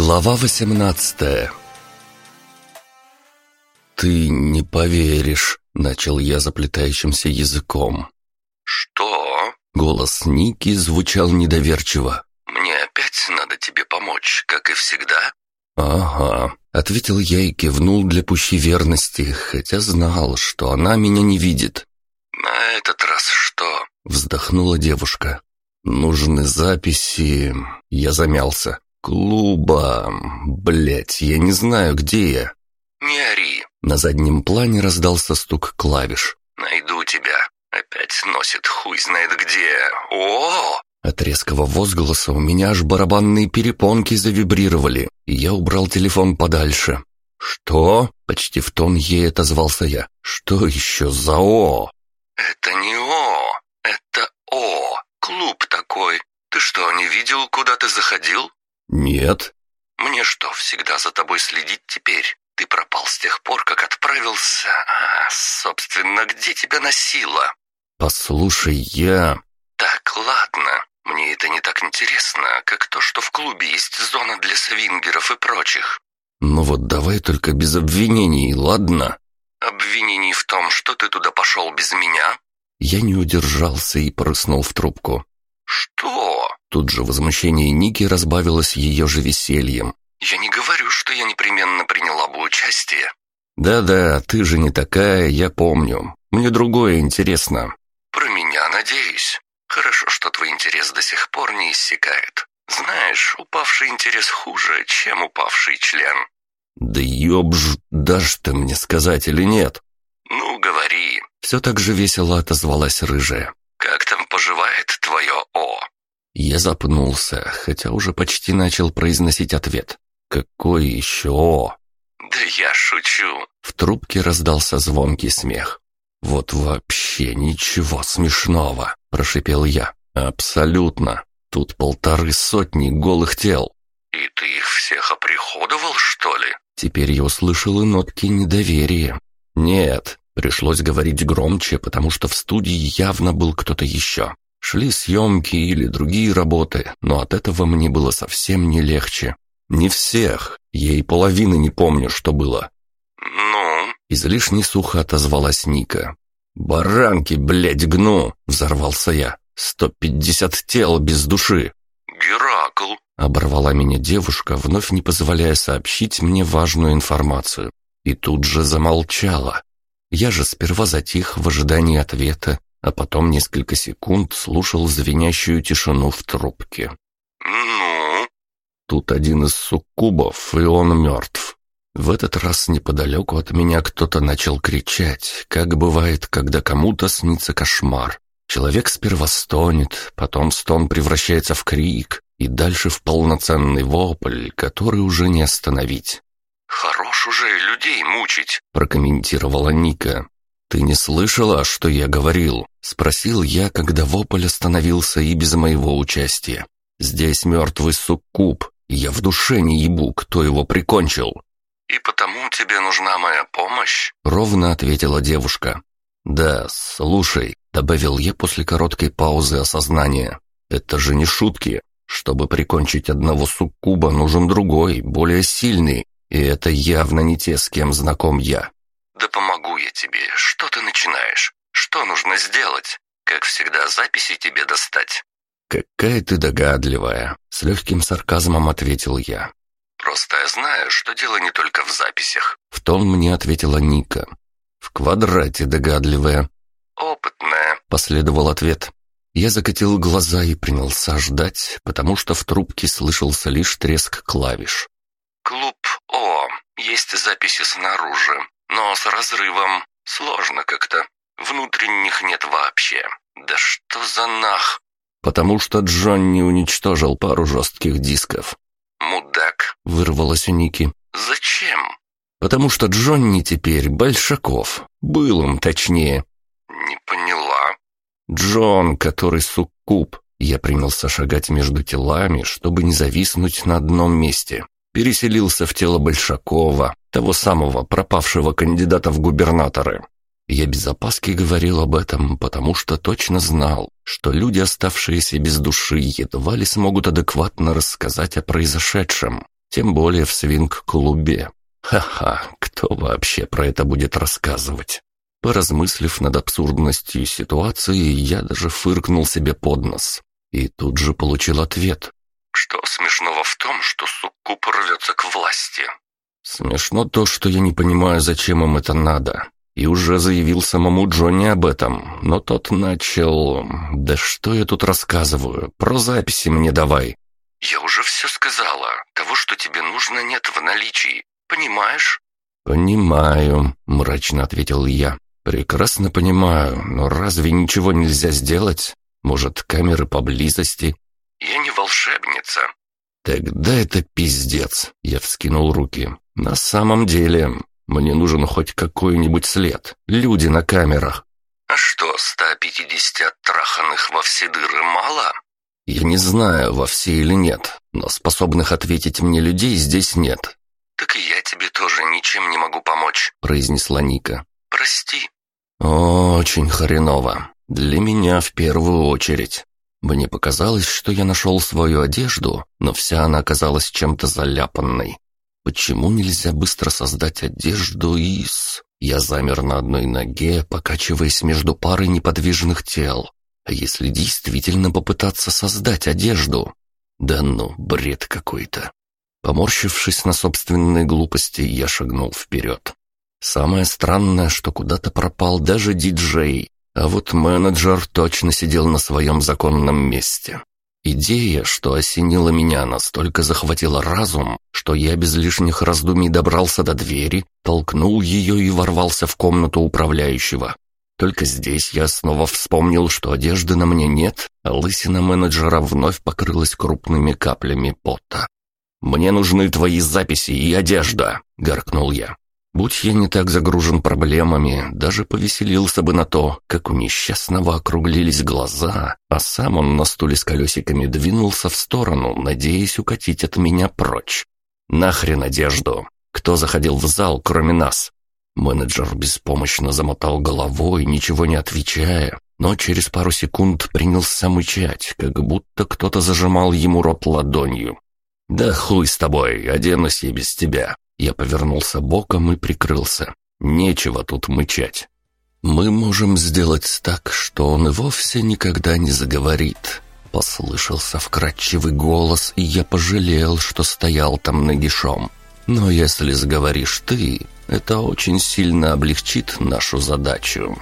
Глава 18 «Ты не поверишь», — начал я заплетающимся языком. «Что?» — голос Ники звучал недоверчиво. «Мне опять надо тебе помочь, как и всегда?» «Ага», — ответил я и кивнул для пущей верности, хотя знал, что она меня не видит. «На этот раз что?» — вздохнула девушка. «Нужны записи...» Я замялся. «Клуба... Блять, я не знаю, где я». «Не ори». На заднем плане раздался стук клавиш. «Найду тебя. Опять носит хуй знает где. О!» От резкого возгласа у меня аж барабанные перепонки завибрировали, и я убрал телефон подальше. «Что?» — почти в тон ей отозвался я. «Что еще за О?» «Это не О, это О. Клуб такой. Ты что, не видел, куда ты заходил?» «Нет». «Мне что, всегда за тобой следить теперь? Ты пропал с тех пор, как отправился... А, собственно, где тебя носило?» «Послушай, я...» «Так, ладно. Мне это не так интересно, как то, что в клубе есть зона для свингеров и прочих». «Ну вот давай только без обвинений, ладно?» «Обвинений в том, что ты туда пошел без меня?» Я не удержался и прыснул в трубку. «Что?» Тут же возмущение Ники разбавилось ее же весельем. «Я не говорю, что я непременно приняла бы участие». «Да-да, ты же не такая, я помню. Мне другое интересно». «Про меня, надеюсь. Хорошо, что твой интерес до сих пор не иссякает. Знаешь, упавший интерес хуже, чем упавший член». «Да ёбж, дашь ты мне сказать или нет?» «Ну, говори». Все так же весело отозвалась рыжая. «Как там поживает твое О?» Я запнулся, хотя уже почти начал произносить ответ. «Какой еще О?» «Да я шучу». В трубке раздался звонкий смех. «Вот вообще ничего смешного», — прошипел я. «Абсолютно. Тут полторы сотни голых тел». «И ты их всех оприходовал, что ли?» Теперь я услышал и нотки недоверия. «Нет, пришлось говорить громче, потому что в студии явно был кто-то еще. Шли съемки или другие работы, но от этого мне было совсем не легче. Не всех, я и половины не помню, что было». «Ну?» Излишне сухо отозвалась Ника. «Баранки, блядь, гну!» — взорвался я. «Сто пятьдесят тел без души!» «Геракл!» — оборвала меня девушка, вновь не позволяя сообщить мне важную информацию. И тут же замолчала. Я же сперва затих в ожидании ответа, а потом несколько секунд слушал звенящую тишину в трубке. «Ну?» Тут один из суккубов, и он мертв. В этот раз неподалеку от меня кто-то начал кричать, как бывает, когда кому-то снится кошмар. Человек сперва стонет, потом стон превращается в крик, и дальше в полноценный вопль, который уже не остановить. «Хорош уже людей мучить», — прокомментировала Ника. «Ты не слышала, что я говорил?» — спросил я, когда вопль остановился и без моего участия. «Здесь мертвый суккуб, и я в душе не ебу, кто его прикончил». «И потому тебе нужна моя помощь?» — ровно ответила девушка. «Да, слушай», — добавил я после короткой паузы осознания. «Это же не шутки. Чтобы прикончить одного суккуба, нужен другой, более сильный, и это явно не те, с кем знаком я». «Да помогу я тебе. Что ты начинаешь? Что нужно сделать? Как всегда, записи тебе достать?» «Какая ты догадливая!» — с легким сарказмом ответил я. «Просто я знаю, что дело не только в записях». В тон мне ответила Ника. «В квадрате догадливая». «Опытная», — последовал ответ. Я закатил глаза и принялся ждать, потому что в трубке слышался лишь треск клавиш. «Клуб О. Есть записи снаружи, но с разрывом. Сложно как-то. Внутренних нет вообще. Да что за нах?» «Потому что Джонни уничтожил пару жестких дисков». «Мудак», — вырвалось у Ники. «Зачем?» «Потому что Джонни теперь Большаков. Был он, точнее». «Не поняла». «Джон, который суккуб». Я принялся шагать между телами, чтобы не зависнуть на одном месте. Переселился в тело Большакова, того самого пропавшего кандидата в губернаторы. Я без опаски говорил об этом, потому что точно знал, что люди, оставшиеся без души, едва ли смогут адекватно рассказать о произошедшем. тем более в свинг-клубе. Ха-ха, кто вообще про это будет рассказывать? Поразмыслив над абсурдностью ситуации, я даже фыркнул себе под нос. И тут же получил ответ. «Что смешного в том, что суккуб рвется к власти?» «Смешно то, что я не понимаю, зачем им это надо. И уже заявил самому Джонни об этом, но тот начал... Да что я тут рассказываю? Про записи мне давай». «Я уже все сказала. Того, что тебе нужно, нет в наличии. Понимаешь?» «Понимаю», — мрачно ответил я. «Прекрасно понимаю, но разве ничего нельзя сделать? Может, камеры поблизости?» «Я не волшебница». «Тогда это пиздец», — я вскинул руки. «На самом деле, мне нужен хоть какой-нибудь след. Люди на камерах». «А что, 150 оттраханных во все дыры мало?» «Я не знаю, во все или нет, но способных ответить мне людей здесь нет». «Так и я тебе тоже ничем не могу помочь», — произнесла Ника. «Прости». «Очень хреново. Для меня в первую очередь. Мне показалось, что я нашел свою одежду, но вся она оказалась чем-то заляпанной. Почему нельзя быстро создать одежду из... Я замер на одной ноге, покачиваясь между парой неподвижных тел. А если действительно попытаться создать одежду? Да ну, бред какой-то. Поморщившись на собственной глупости, я шагнул вперед. Самое странное, что куда-то пропал даже диджей, а вот менеджер точно сидел на своем законном месте. Идея, что осенила меня, настолько захватила разум, что я без лишних раздумий добрался до двери, толкнул ее и ворвался в комнату управляющего. Только здесь я снова вспомнил, что одежды на мне нет, а лысина менеджера вновь покрылась крупными каплями пота. «Мне нужны твои записи и одежда», — гаркнул я. Будь я не так загружен проблемами, даже повеселился бы на то, как у несчастного округлились глаза, а сам он на стуле с колесиками двинулся в сторону, надеясь укатить от меня прочь. «Нахрен одежду! Кто заходил в зал, кроме нас?» Менеджер беспомощно замотал головой, ничего не отвечая, но через пару секунд принялся мычать, как будто кто-то зажимал ему рот ладонью. «Да хуй с тобой, оденусь я без тебя. Я повернулся боком и прикрылся. Нечего тут мычать. «Мы можем сделать так, что он и вовсе никогда не заговорит». Послышался вкрадчивый голос, и я пожалел, что стоял там нагишом. «Но если заговоришь ты, это очень сильно облегчит нашу задачу».